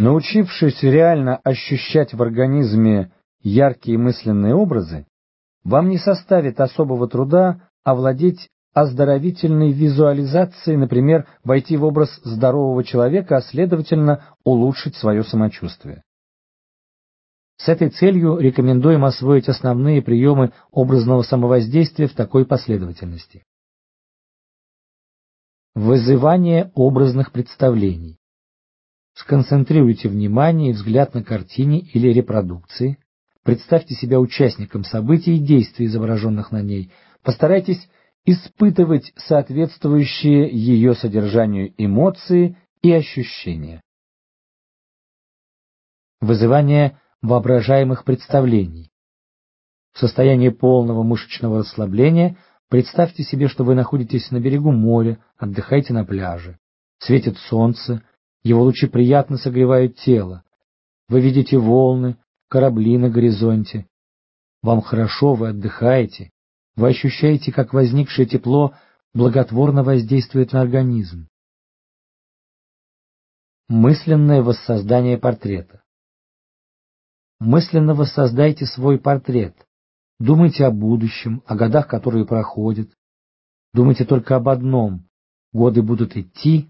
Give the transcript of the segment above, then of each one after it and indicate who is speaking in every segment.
Speaker 1: Научившись реально ощущать в организме яркие мысленные образы, вам не составит особого труда овладеть оздоровительной визуализацией, например, войти в образ здорового человека, а следовательно улучшить свое самочувствие. С этой целью рекомендуем освоить основные приемы образного самовоздействия в такой последовательности. Вызывание образных представлений. Сконцентрируйте внимание и взгляд на картине или репродукции, представьте себя участником событий и действий, изображенных на ней, постарайтесь испытывать соответствующие ее содержанию эмоции и ощущения. Вызывание воображаемых представлений. В состоянии полного мышечного расслабления представьте себе, что вы находитесь на берегу моря, отдыхаете на пляже. Светит солнце, его лучи приятно согревают тело. Вы видите волны, корабли на горизонте. Вам хорошо, вы отдыхаете. Вы ощущаете, как возникшее тепло благотворно воздействует на организм. Мысленное воссоздание портрета. Мысленно воссоздайте свой портрет. Думайте о будущем, о годах, которые проходят. Думайте только об одном. Годы будут идти,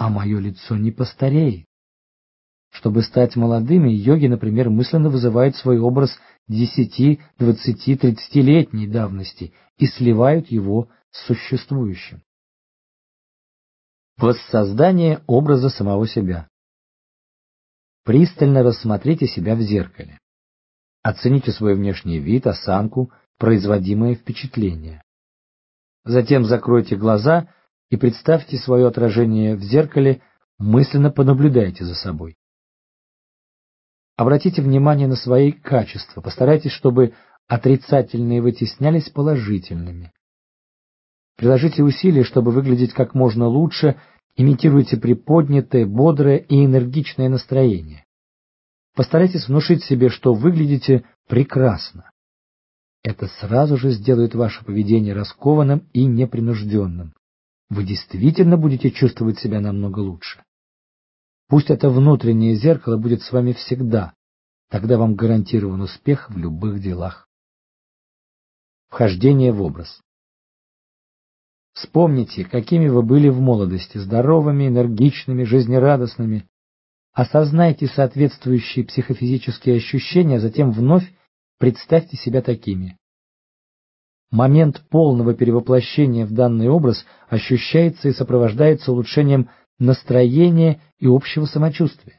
Speaker 1: а мое лицо не постареет. Чтобы стать молодыми, йоги, например, мысленно вызывают свой образ 10, 20, 30-летней давности и сливают его с существующим. Воссоздание образа самого себя. Пристально рассмотрите себя в зеркале. Оцените свой внешний вид, осанку, производимое впечатление. Затем закройте глаза и представьте свое отражение в зеркале, мысленно понаблюдайте за собой. Обратите внимание на свои качества, постарайтесь, чтобы отрицательные вытеснялись положительными. Приложите усилия, чтобы выглядеть как можно лучше Имитируйте приподнятое, бодрое и энергичное настроение. Постарайтесь внушить себе, что выглядите прекрасно. Это сразу же сделает ваше поведение раскованным и непринужденным. Вы действительно будете чувствовать себя намного лучше. Пусть это внутреннее зеркало будет с вами всегда, тогда вам гарантирован успех в любых делах. Вхождение в образ. Вспомните, какими вы были в молодости, здоровыми, энергичными, жизнерадостными. Осознайте соответствующие психофизические ощущения, затем вновь представьте себя такими. Момент полного перевоплощения в данный образ ощущается и сопровождается улучшением настроения и общего самочувствия.